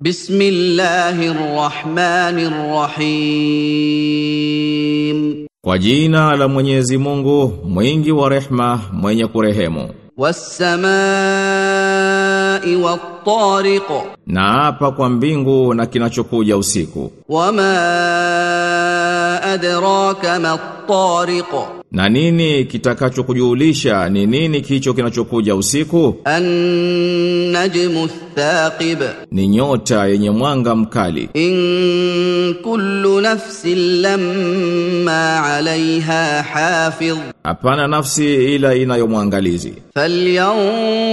Bismillahir Rahmanir Rahim. Kwa jina la Mwenyezi Mungu, mwingi wa Rehema, mwenye kurehemu. Was-samaa'i wat-tariq. Na apa kwa mbingu na kinachokuja usiku. Wama adraka mat-tariq na nini kitakacho kujulisha ni nini kicho kinachokuja usiku? An-najmu thaqib. Ni nyota yenye mwanga mkali. In kullu nafsin lamma 'alayha hafiz. Hapana nafsi ila inayomwangalizi. Falyanzuril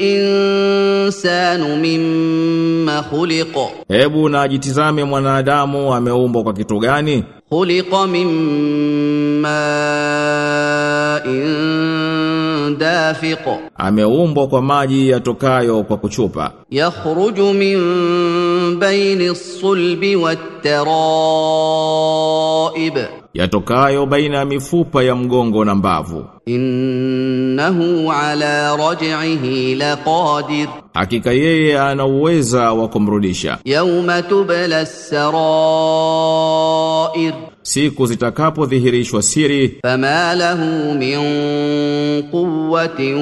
insanu mimma khuliqa. Hebu najitizame mwanadamu ameumbwa kwa kitu gani? خلق من ماء دافق Ameumbwa kwa maji yatokayo kwa kuchupa. يخرج من بين الصلب والترائب yatokayo baina ya mifupa ya mgongo na mbavu. Innahu ala raj'ihi laqadir, hakika yeye ana uweza wa kumrudisha. Yauma tubla sarair siku zitakapodhihirishwa siri. Fama lahu min quwwatin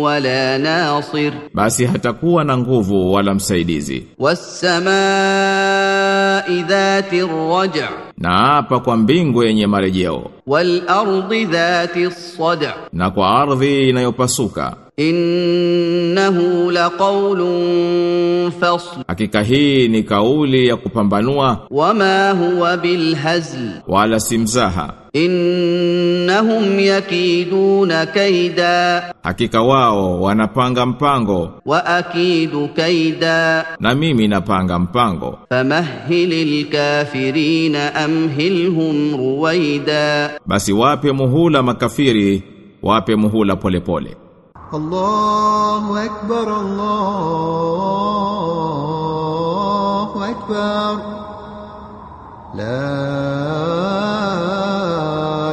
wala nasir. Basi hatakuwa na nguvu wala msaidizi. Was-samaa'i dhati raja na hapa kwa mbingu yenye marejeo. Wal ardi dhati sada na kwa ardhi inayopasuka. Innahu laqawlun fasl, hakika hii ni kauli ya kupambanua. Wama huwa bilhazl, wala simzaha. Innahum yakiduna kaida, hakika wao wanapanga mpango. Wa akidu kaida, na mimi napanga mpango. Famahilil kafirina amhilhum ruwaida, basi wape muhula makafiri, wape muhula polepole pole. الله أكبر الله أكبر لا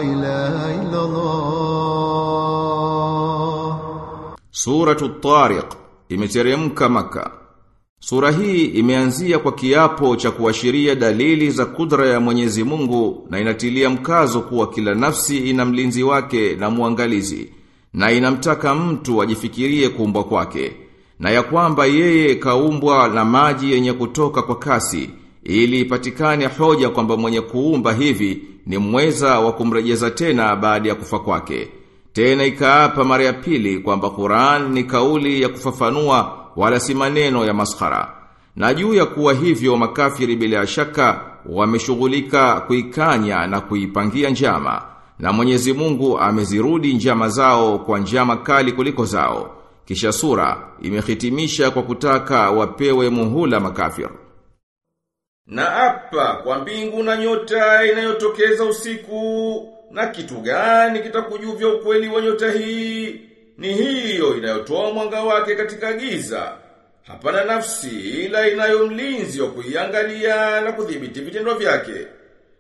إله إلا الله Suratu Tariq imeteremka Maka. Sura hii imeanzia kwa kiapo cha kuashiria dalili za kudra ya Mwenyezi Mungu na inatilia mkazo kuwa kila nafsi ina mlinzi wake na muangalizi na inamtaka mtu ajifikirie kuumbwa kwake na ya kwamba yeye kaumbwa na maji yenye kutoka kwa kasi ili ipatikane hoja kwamba mwenye kuumba hivi ni mweza wa kumrejeza tena baada ya kufa kwake. Tena ikaapa mara ya pili kwamba Qur'an ni kauli ya kufafanua wala si maneno ya maskhara. Na juu ya kuwa hivyo makafiri bila shaka wameshughulika kuikanya na kuipangia njama. Na Mwenyezi Mungu amezirudi njama zao kwa njama kali kuliko zao. Kisha sura imehitimisha kwa kutaka wapewe muhula makafir. Na apa kwa mbingu na nyota inayotokeza usiku na kitu gani kitakujuvya ukweli wa nyota hii? Ni hiyo inayotoa mwanga wake katika giza. Hapana nafsi ila inayomlinzi wa kuiangalia na kudhibiti vitendo vyake.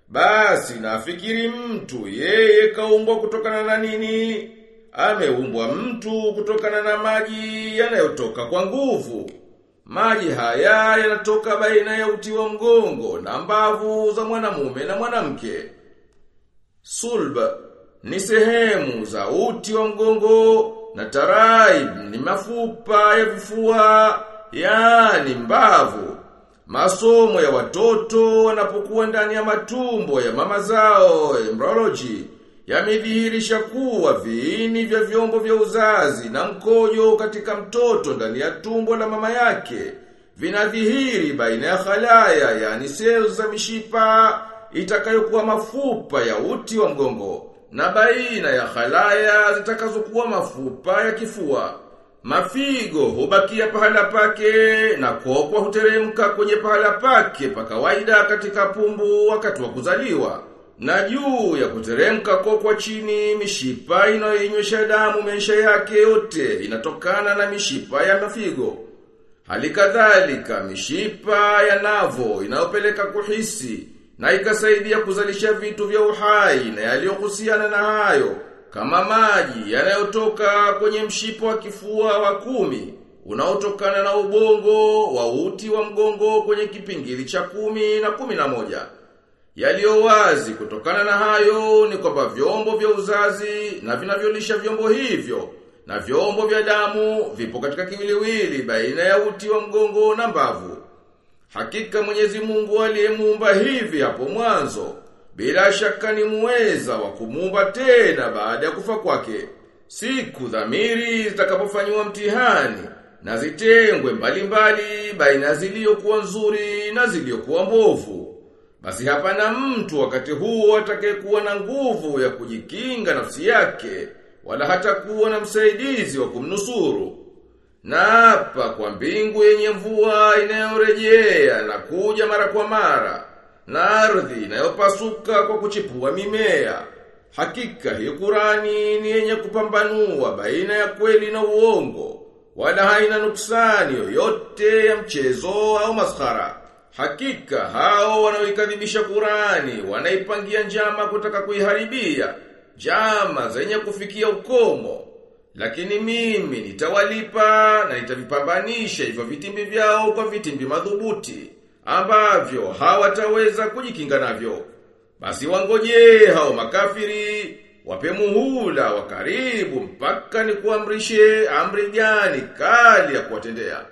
Basi nafikiri mtu yeye kaumbwa kutokana na nini? Ameumbwa mtu kutokana na maji yanayotoka kwa nguvu. Maji haya yanatoka baina ya uti wa mgongo na mbavu za mwanamume na mwanamke. Sulba ni sehemu za uti wa mgongo na taraib ni mafupa ya vifua, yani mbavu. Masomo ya watoto wanapokuwa ndani ya matumbo ya mama zao, embryology, yamedhihirisha kuwa viini vya vyombo vya uzazi na mkojo katika mtoto ndani ya tumbo la mama yake vinadhihiri baina ya khalaya, yani cells za mishipa itakayokuwa mafupa ya uti wa mgongo na baina ya khalaya zitakazokuwa mafupa ya kifua. Mafigo hubakia pahala pake na kokwa huteremka kwenye pahala pake pa kawaida katika pumbu wakati wa kuzaliwa. Na juu ya kuteremka kokwa chini mishipa inayoinywesha damu maisha yake yote inatokana na mishipa ya mafigo. Hali kadhalika mishipa ya navo inayopeleka kuhisi na ikasaidia kuzalisha vitu vya uhai na yaliyohusiana na hayo kama maji yanayotoka kwenye mshipo wa kifua wa kumi unaotokana na ubongo wa uti wa mgongo kwenye kipingili cha kumi na kumi na moja. Yaliyo wazi kutokana na hayo ni kwamba vyombo vya uzazi na vinavyolisha vyombo hivyo na vyombo vya damu vipo katika kiwiliwili baina ya uti wa mgongo na mbavu. Hakika Mwenyezi Mungu aliyemuumba hivi hapo mwanzo bila shaka ni muweza wa kumuumba tena baada ya kufa kwake. Siku dhamiri zitakapofanywa mtihani na zitengwe mbalimbali baina ziliyokuwa nzuri na ziliyokuwa mbovu. Basi hapana mtu wakati huo atakayekuwa na nguvu ya kujikinga nafsi yake wala hata kuwa na msaidizi wa kumnusuru. Na hapa kwa mbingu yenye mvua inayorejea na kuja mara kwa mara, na ardhi inayopasuka kwa kuchipua mimea. Hakika hii Qurani ni yenye kupambanua baina ya kweli na uongo, wala haina nuksani yoyote ya mchezo au maskhara. Hakika hao wanaoikadhibisha Qurani wanaipangia njama kutaka kuiharibia, njama zenye kufikia ukomo. Lakini mimi nitawalipa na nitavipambanisha hivyo vitimbi vyao kwa vitimbi madhubuti ambavyo hawataweza kujikinga navyo. Basi wangoje hao makafiri wape muhula wa karibu mpaka ni kuamrishe amri gani kali ya kuwatendea.